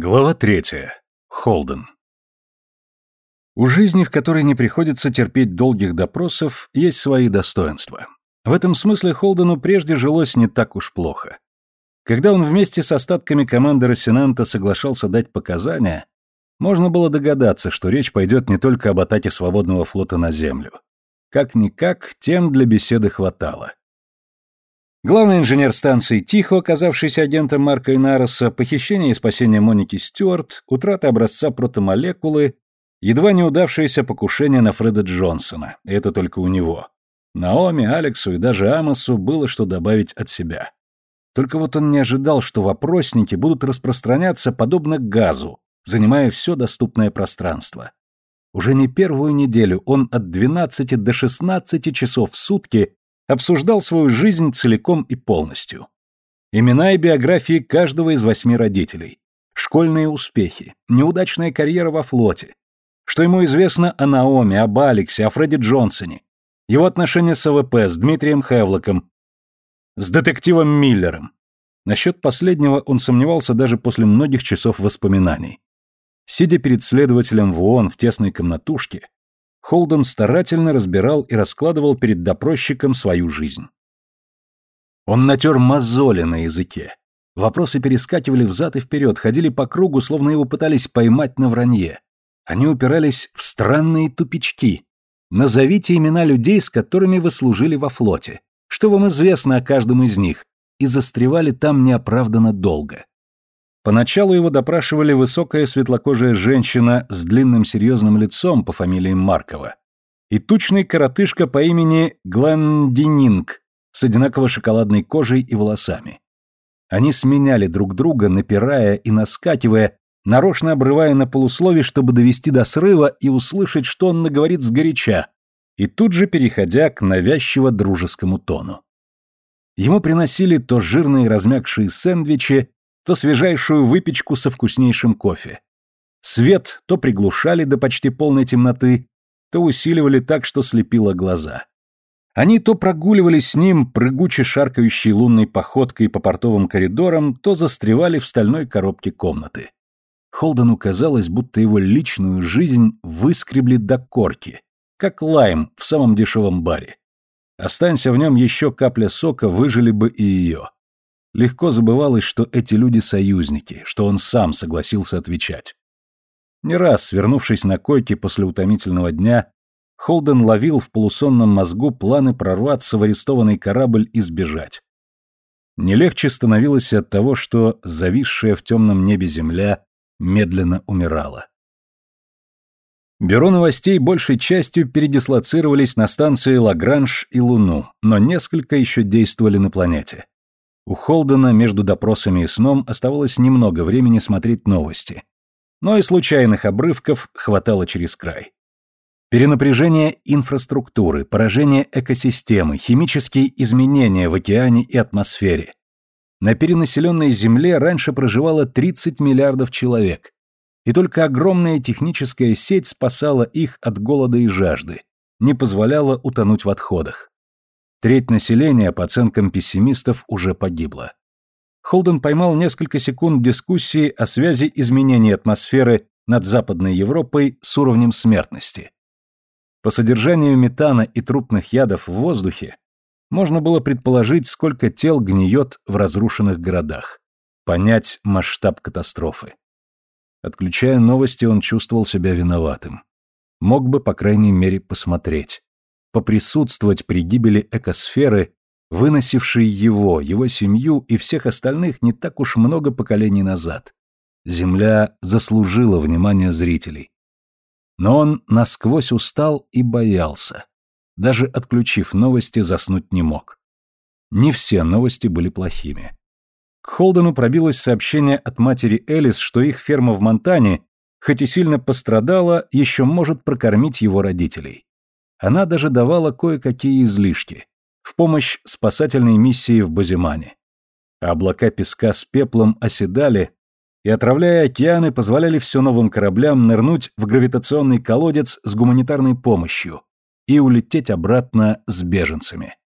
Глава третья. Холден. У жизни, в которой не приходится терпеть долгих допросов, есть свои достоинства. В этом смысле Холдену прежде жилось не так уж плохо. Когда он вместе с остатками команды Рассенанта соглашался дать показания, можно было догадаться, что речь пойдет не только об атаке свободного флота на Землю. Как-никак, тем для беседы хватало. Главный инженер станции Тихо, оказавшийся агентом Марка Инароса, похищение и спасение Моники Стюарт, утрата образца протомолекулы, едва не удавшееся покушение на Фреда Джонсона, и это только у него. Наоми, Алексу и даже Амосу было что добавить от себя. Только вот он не ожидал, что вопросники будут распространяться подобно газу, занимая все доступное пространство. Уже не первую неделю он от 12 до 16 часов в сутки обсуждал свою жизнь целиком и полностью. Имена и биографии каждого из восьми родителей, школьные успехи, неудачная карьера во флоте, что ему известно о Наоми, об Алексе, о Фреде Джонсоне, его отношения с АВП, с Дмитрием Хевлоком, с детективом Миллером. Насчет последнего он сомневался даже после многих часов воспоминаний. Сидя перед следователем в ООН в тесной комнатушке, Холден старательно разбирал и раскладывал перед допросчиком свою жизнь. Он натер мозоли на языке. Вопросы перескакивали взад и вперед, ходили по кругу, словно его пытались поймать на вранье. Они упирались в странные тупички. Назовите имена людей, с которыми вы служили во флоте. Что вам известно о каждом из них? И застревали там неоправданно долго. Поначалу его допрашивали высокая светлокожая женщина с длинным серьезным лицом по фамилии Маркова и тучный коротышка по имени Глендининг с одинаково шоколадной кожей и волосами. Они сменяли друг друга, напирая и наскакивая, нарочно обрывая на полуслове, чтобы довести до срыва и услышать, что он наговорит сгоряча, и тут же переходя к навязчиво дружескому тону. Ему приносили то жирные размягшие сэндвичи, то свежайшую выпечку со вкуснейшим кофе. Свет то приглушали до почти полной темноты, то усиливали так, что слепило глаза. Они то прогуливались с ним, прыгуче шаркающей лунной походкой по портовым коридорам, то застревали в стальной коробке комнаты. Холдену казалось, будто его личную жизнь выскребли до корки, как лайм в самом дешевом баре. Останься в нем еще капля сока, выжили бы и ее. Легко забывалось, что эти люди союзники, что он сам согласился отвечать. Не раз, свернувшись на койке после утомительного дня, Холден ловил в полусонном мозгу планы прорваться в арестованный корабль и сбежать. Не легче становилось от того, что зависшая в темном небе земля медленно умирала. Бюро новостей большей частью передислоцировались на станции Лагранж и Луну, но несколько еще действовали на планете. У Холдена между допросами и сном оставалось немного времени смотреть новости. Но и случайных обрывков хватало через край. Перенапряжение инфраструктуры, поражение экосистемы, химические изменения в океане и атмосфере. На перенаселенной Земле раньше проживало 30 миллиардов человек, и только огромная техническая сеть спасала их от голода и жажды, не позволяла утонуть в отходах. Треть населения, по оценкам пессимистов, уже погибла. Холден поймал несколько секунд дискуссии о связи изменения атмосферы над Западной Европой с уровнем смертности. По содержанию метана и трупных ядов в воздухе можно было предположить, сколько тел гниет в разрушенных городах, понять масштаб катастрофы. Отключая новости, он чувствовал себя виноватым. Мог бы, по крайней мере, посмотреть поприсутствовать при гибели экосферы, выносившей его, его семью и всех остальных не так уж много поколений назад. Земля заслужила внимание зрителей. Но он насквозь устал и боялся. Даже отключив новости, заснуть не мог. Не все новости были плохими. К Холдену пробилось сообщение от матери Элис, что их ферма в Монтане, хоть и сильно пострадала, еще может прокормить его родителей. Она даже давала кое-какие излишки в помощь спасательной миссии в Базимане. Облака песка с пеплом оседали и, отравляя океаны, позволяли все новым кораблям нырнуть в гравитационный колодец с гуманитарной помощью и улететь обратно с беженцами.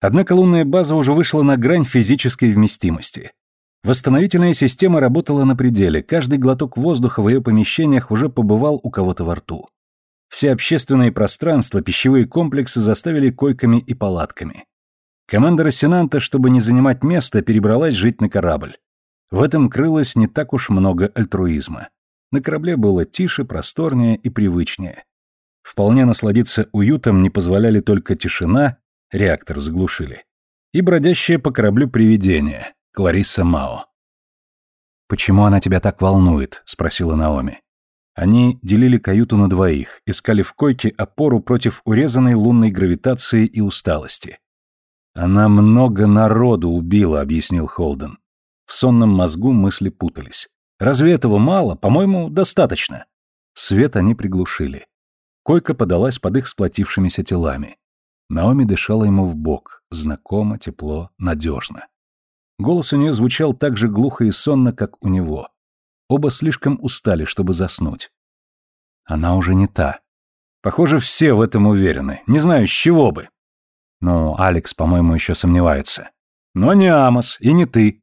Однако лунная база уже вышла на грань физической вместимости. Восстановительная система работала на пределе, каждый глоток воздуха в ее помещениях уже побывал у кого-то во рту. Все общественные пространства, пищевые комплексы заставили койками и палатками. Команда Рассенанта, чтобы не занимать место, перебралась жить на корабль. В этом крылось не так уж много альтруизма. На корабле было тише, просторнее и привычнее. Вполне насладиться уютом не позволяли только тишина, реактор заглушили, и бродящее по кораблю привидение, Клариса Мао. «Почему она тебя так волнует?» — спросила Наоми. Они делили каюту на двоих, искали в койке опору против урезанной лунной гравитации и усталости. «Она много народу убила», — объяснил Холден. В сонном мозгу мысли путались. «Разве этого мало? По-моему, достаточно». Свет они приглушили. Койка подалась под их сплотившимися телами. Наоми дышала ему в бок, знакомо, тепло, надежно. Голос у нее звучал так же глухо и сонно, как у него. Оба слишком устали, чтобы заснуть. Она уже не та. Похоже, все в этом уверены. Не знаю, с чего бы. Ну, Алекс, по-моему, еще сомневается. Но не Амос, и не ты.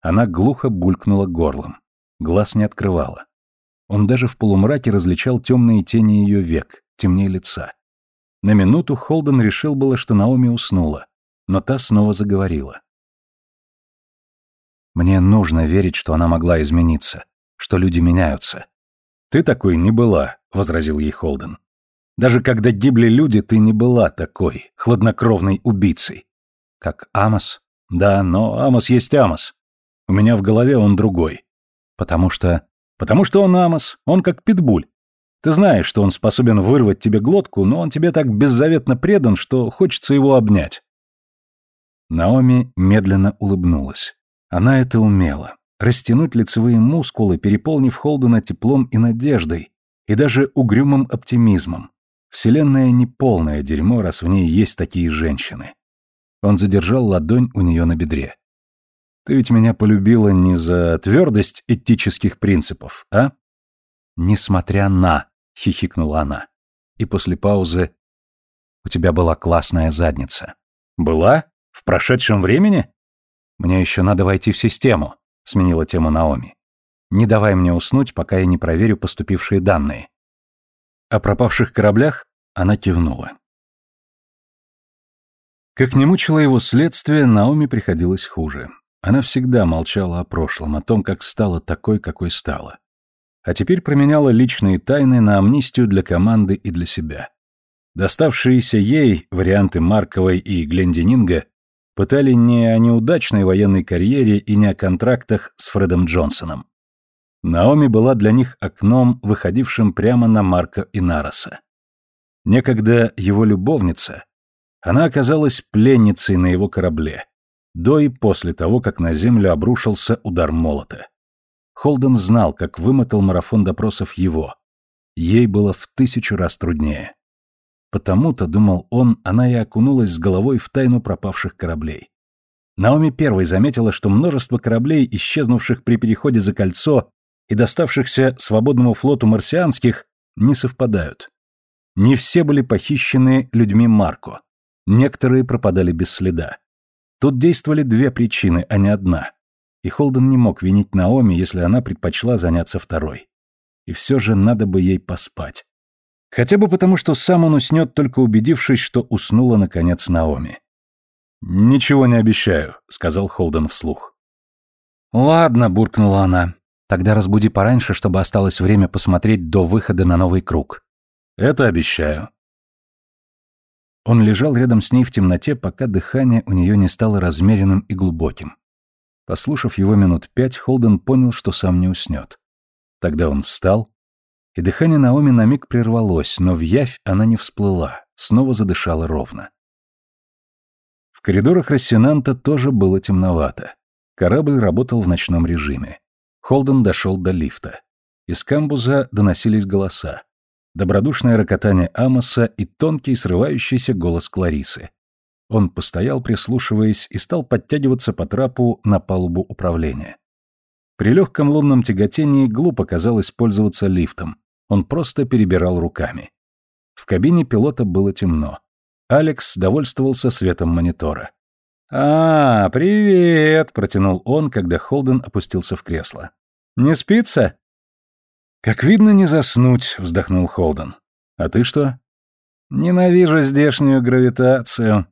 Она глухо булькнула горлом. Глаз не открывала. Он даже в полумраке различал темные тени ее век, темнее лица. На минуту Холден решил было, что Наоми уснула, но та снова заговорила. «Мне нужно верить, что она могла измениться, что люди меняются». «Ты такой не была», — возразил ей Холден. «Даже когда гибли люди, ты не была такой, хладнокровной убийцей». «Как Амос?» «Да, но Амос есть Амос. У меня в голове он другой. Потому что Потому что он Амос, он как питбуль. Ты знаешь, что он способен вырвать тебе глотку, но он тебе так беззаветно предан, что хочется его обнять. Наоми медленно улыбнулась. Она это умела. Растянуть лицевые мускулы, переполнив Холдена теплом и надеждой, и даже угрюмым оптимизмом. Вселенная не полное дерьмо, раз в ней есть такие женщины. Он задержал ладонь у нее на бедре. Ты ведь меня полюбила не за твердость этических принципов, а? Несмотря на, хихикнула она. И после паузы у тебя была классная задница. Была? В прошедшем времени? Мне еще надо войти в систему, сменила тему Наоми. Не давай мне уснуть, пока я не проверю поступившие данные. О пропавших кораблях она кивнула. Как не мучило его следствие, Наоми приходилось хуже. Она всегда молчала о прошлом, о том, как стала такой, какой стала. А теперь променяла личные тайны на амнистию для команды и для себя. Доставшиеся ей варианты Марковой и Глендининга пытали не о неудачной военной карьере и не о контрактах с Фредом Джонсоном. Наоми была для них окном, выходившим прямо на Марка и Нароса. Некогда его любовница, она оказалась пленницей на его корабле, до и после того, как на землю обрушился удар молота. Холден знал, как вымотал марафон допросов его. Ей было в тысячу раз труднее. Потому-то, думал он, она и окунулась с головой в тайну пропавших кораблей. Наоми первой заметила, что множество кораблей, исчезнувших при переходе за кольцо и доставшихся свободному флоту марсианских, не совпадают. Не все были похищены людьми Марко. Некоторые пропадали без следа. Тут действовали две причины, а не одна. И Холден не мог винить Наоми, если она предпочла заняться второй. И все же надо бы ей поспать. Хотя бы потому, что сам он уснет, только убедившись, что уснула, наконец, Наоми. «Ничего не обещаю», — сказал Холден вслух. «Ладно», — буркнула она. «Тогда разбуди пораньше, чтобы осталось время посмотреть до выхода на новый круг». «Это обещаю». Он лежал рядом с ней в темноте, пока дыхание у нее не стало размеренным и глубоким. Послушав его минут пять, Холден понял, что сам не уснет. Тогда он встал, и дыхание Наоми на миг прервалось, но в явь она не всплыла, снова задышала ровно. В коридорах Рассенанта тоже было темновато. Корабль работал в ночном режиме. Холден дошел до лифта. Из камбуза доносились голоса добродушное рокотание Амоса и тонкий срывающийся голос Кларисы. Он постоял, прислушиваясь, и стал подтягиваться по трапу на палубу управления. При легком лунном тяготении глупо казалось пользоваться лифтом. Он просто перебирал руками. В кабине пилота было темно. Алекс довольствовался светом монитора. «А, привет!» — протянул он, когда Холден опустился в кресло. «Не спится?» «Как видно, не заснуть», — вздохнул Холден. «А ты что?» «Ненавижу здешнюю гравитацию.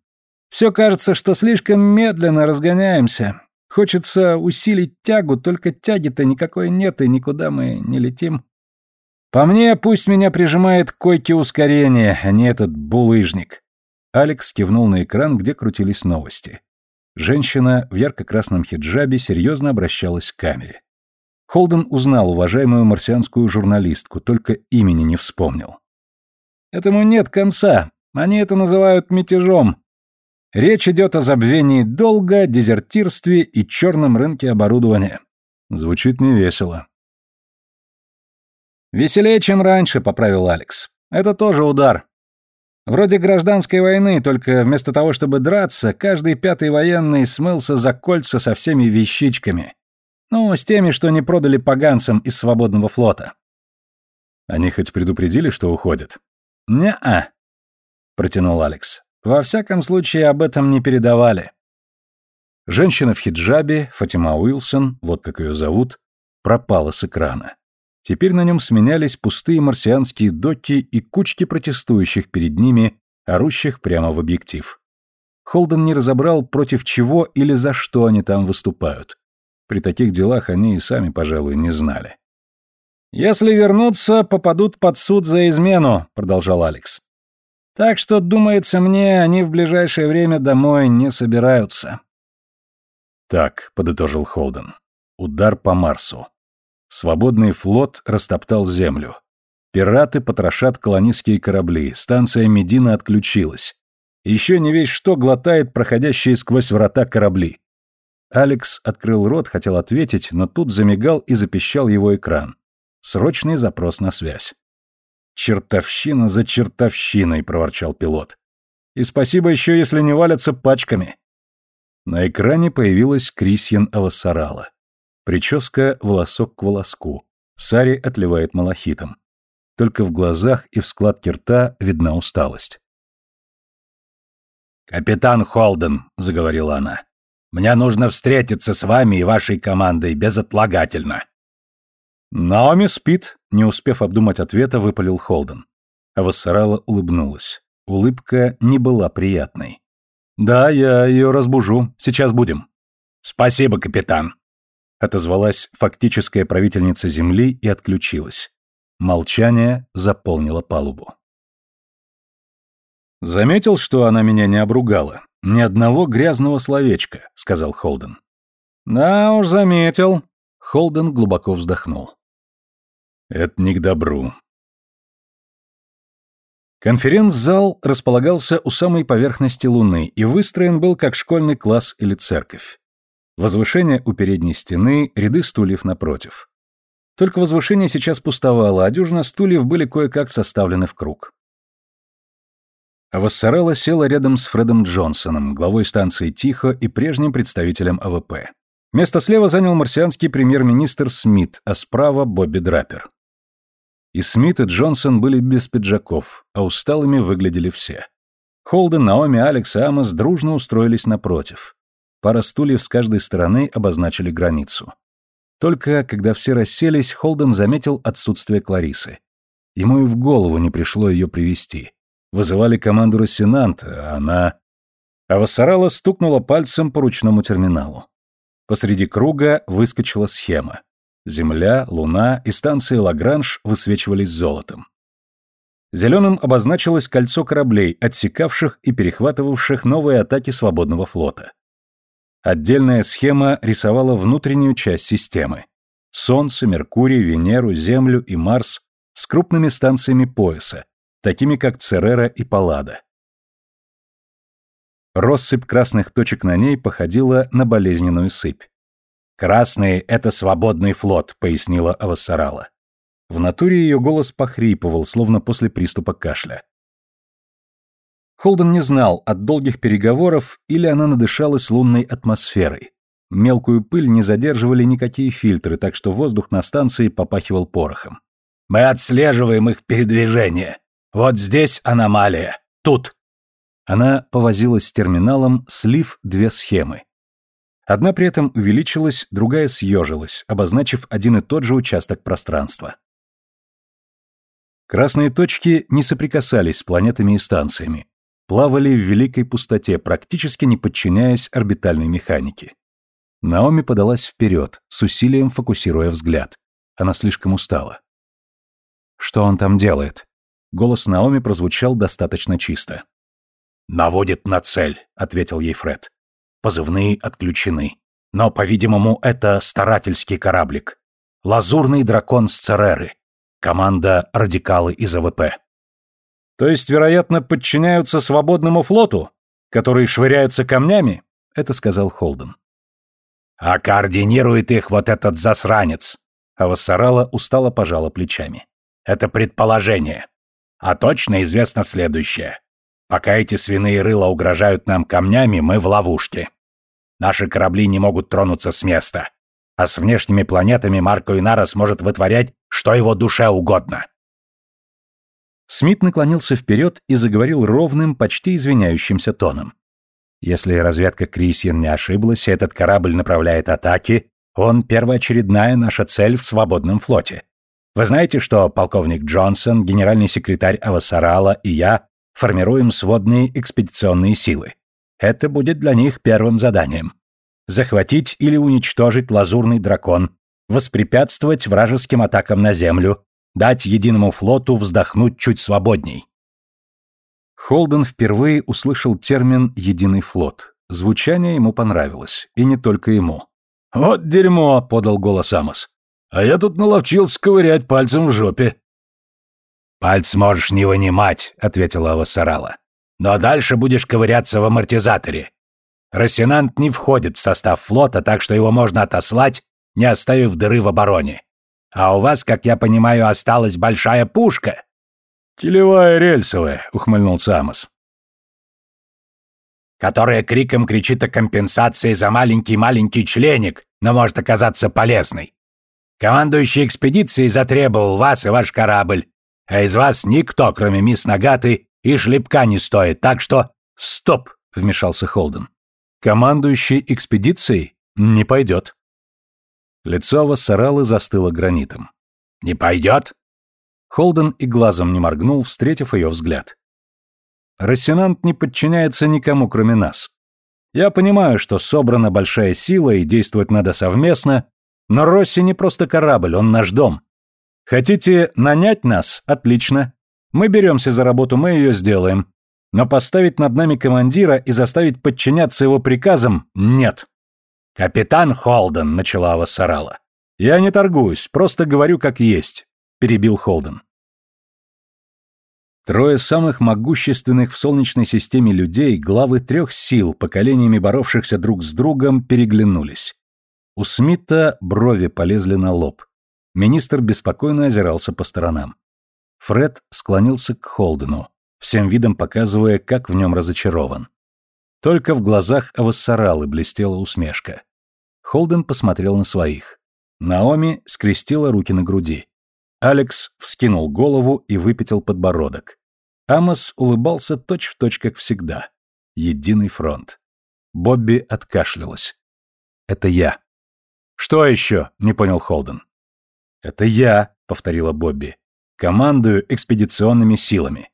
Все кажется, что слишком медленно разгоняемся. Хочется усилить тягу, только тяги-то никакой нет, и никуда мы не летим. По мне, пусть меня прижимает к койке ускорения, а не этот булыжник». Алекс кивнул на экран, где крутились новости. Женщина в ярко-красном хиджабе серьезно обращалась к камере. Холден узнал уважаемую марсианскую журналистку, только имени не вспомнил. «Этому нет конца. Они это называют мятежом. Речь идет о забвении долга, дезертирстве и черном рынке оборудования». Звучит невесело. «Веселее, чем раньше», — поправил Алекс. «Это тоже удар. Вроде гражданской войны, только вместо того, чтобы драться, каждый пятый военный смылся за кольца со всеми вещичками. Ну, с теми, что не продали поганцам из свободного флота. Они хоть предупредили, что уходят? Не-а, протянул Алекс. Во всяком случае, об этом не передавали. Женщина в хиджабе, Фатима Уилсон, вот как ее зовут, пропала с экрана. Теперь на нем сменялись пустые марсианские доки и кучки протестующих перед ними, орущих прямо в объектив. Холден не разобрал, против чего или за что они там выступают. При таких делах они и сами, пожалуй, не знали. «Если вернутся, попадут под суд за измену», — продолжал Алекс. «Так что, думается мне, они в ближайшее время домой не собираются». «Так», — подытожил Холден, — «удар по Марсу. Свободный флот растоптал землю. Пираты потрошат колонистские корабли, станция Медина отключилась. Еще не весь что глотает проходящие сквозь врата корабли. Алекс открыл рот, хотел ответить, но тут замигал и запищал его экран. Срочный запрос на связь. «Чертовщина за чертовщиной», — проворчал пилот. «И спасибо еще, если не валятся пачками». На экране появилась Крисьян Авасарала. Прическа волосок к волоску. Сари отливает малахитом. Только в глазах и в складке рта видна усталость. «Капитан Холден», — заговорила она, мне нужно встретиться с вами и вашей командой безотлагательно». «Наоми спит», — не успев обдумать ответа, выпалил Холден. А Вассарала улыбнулась. Улыбка не была приятной. «Да, я ее разбужу. Сейчас будем». «Спасибо, капитан», — отозвалась фактическая правительница Земли и отключилась. Молчание заполнило палубу. Заметил, что она меня не обругала. «Ни одного грязного словечка», — сказал Холден. «Да уж заметил». Холден глубоко вздохнул. «Это не к добру». Конференц-зал располагался у самой поверхности Луны и выстроен был как школьный класс или церковь. Возвышение у передней стены, ряды стульев напротив. Только возвышение сейчас пустовало, а дюжина стульев были кое-как составлены в круг. Авасарала села рядом с Фредом Джонсоном, главой станции Тихо и прежним представителем АВП. Место слева занял марсианский премьер-министр Смит, а справа — Бобби Драпер. И Смит, и Джонсон были без пиджаков, а усталыми выглядели все. Холден, Наоми, Алекс и Амос дружно устроились напротив. Пара стульев с каждой стороны обозначили границу. Только когда все расселись, Холден заметил отсутствие Кларисы. Ему и в голову не пришло ее привести. Вызывали команду Рассенанта, а она... А Вассарала стукнула пальцем по ручному терминалу. Посреди круга выскочила схема. Земля, Луна и станция Лагранж высвечивались золотом. Зеленым обозначилось кольцо кораблей, отсекавших и перехватывавших новые атаки свободного флота. Отдельная схема рисовала внутреннюю часть системы. Солнце, Меркурий, Венеру, Землю и Марс с крупными станциями пояса, такими как Церера и Паллада. Россыпь красных точек на ней походила на болезненную сыпь. «Красные — это свободный флот», — пояснила Авасарала. В натуре ее голос похрипывал, словно после приступа кашля. Холден не знал, от долгих переговоров или она надышалась лунной атмосферой. Мелкую пыль не задерживали никакие фильтры, так что воздух на станции попахивал порохом. «Мы отслеживаем их передвижение», вот здесь аномалия. Тут. Она повозилась с терминалом, слив две схемы. Одна при этом увеличилась, другая съежилась, обозначив один и тот же участок пространства. Красные точки не соприкасались с планетами и станциями, плавали в великой пустоте, практически не подчиняясь орбитальной механике. Наоми подалась вперед, с усилием фокусируя взгляд. Она слишком устала. «Что он там делает?» Голос Наоми прозвучал достаточно чисто. «Наводит на цель», — ответил ей Фред. «Позывные отключены. Но, по-видимому, это старательский кораблик. Лазурный дракон с Цереры. Команда «Радикалы» из АВП». «То есть, вероятно, подчиняются свободному флоту, который швыряется камнями?» — это сказал Холден. А координирует их вот этот засранец. А Вассарала устало пожала плечами. Это предположение. А точно известно следующее. Пока эти свиные рыла угрожают нам камнями, мы в ловушке. Наши корабли не могут тронуться с места. А с внешними планетами Марко Инара сможет вытворять, что его душе угодно. Смит наклонился вперед и заговорил ровным, почти извиняющимся тоном. Если разведка Крисьен не ошиблась, и этот корабль направляет атаки, он первоочередная наша цель в свободном флоте. Вы знаете, что полковник Джонсон, генеральный секретарь Авасарала и я формируем сводные экспедиционные силы. Это будет для них первым заданием. Захватить или уничтожить лазурный дракон, воспрепятствовать вражеским атакам на Землю, дать единому флоту вздохнуть чуть свободней. Холден впервые услышал термин «единый флот». Звучание ему понравилось, и не только ему. «Вот дерьмо!» — подал голос Амос. «А я тут наловчился ковырять пальцем в жопе». «Пальц можешь не вынимать», — ответила Авасарала. «Но дальше будешь ковыряться в амортизаторе. Рассенант не входит в состав флота, так что его можно отослать, не оставив дыры в обороне. А у вас, как я понимаю, осталась большая пушка». «Телевая рельсовая», — ухмыльнулся Амос. «Которая криком кричит о компенсации за маленький-маленький членик, но может оказаться полезной. Командующий экспедицией затребовал вас и ваш корабль, а из вас никто, кроме мисс Нагаты, и шлепка не стоит, так что...» «Стоп!» — вмешался Холден. «Командующий экспедицией не пойдет». Лицо Вассаралы застыло гранитом. «Не пойдет?» Холден и глазом не моргнул, встретив ее взгляд. «Рассенант не подчиняется никому, кроме нас. Я понимаю, что собрана большая сила и действовать надо совместно, но Росси не просто корабль, он наш дом. Хотите нанять нас? Отлично. Мы беремся за работу, мы ее сделаем. Но поставить над нами командира и заставить подчиняться его приказам – нет». «Капитан Холден», – начала Вассарала. «Я не торгуюсь, просто говорю как есть перебил Холден. Трое самых могущественных в Солнечной системе людей, главы трех сил, поколениями боровшихся друг с другом, переглянулись. У Смита брови полезли на лоб. Министр беспокойно озирался по сторонам. Фред склонился к Холдену, всем видом показывая, как в нем разочарован. Только в глазах Авассаралы блестела усмешка. Холден посмотрел на своих. Наоми скрестила руки на груди. Алекс вскинул голову и выпятил подбородок. Амос улыбался точь-в-точь, точь, как всегда. Единый фронт. Бобби откашлялась. «Это я». «Что еще?» — не понял Холден. «Это я», — повторила Бобби. «Командую экспедиционными силами.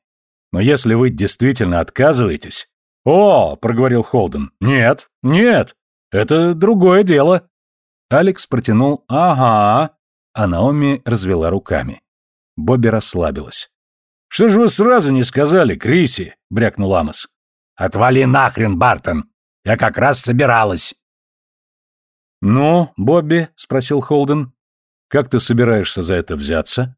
Но если вы действительно отказываетесь...» «О!» — проговорил Холден. «Нет, нет, это другое дело». Алекс протянул «Ага», а Наоми развела руками. Бобби расслабилась. «Что же вы сразу не сказали, Криси?» — брякнул Амос. «Отвали нахрен, Бартон! Я как раз собиралась!» «Ну, Бобби?» — спросил Холден. «Как ты собираешься за это взяться?»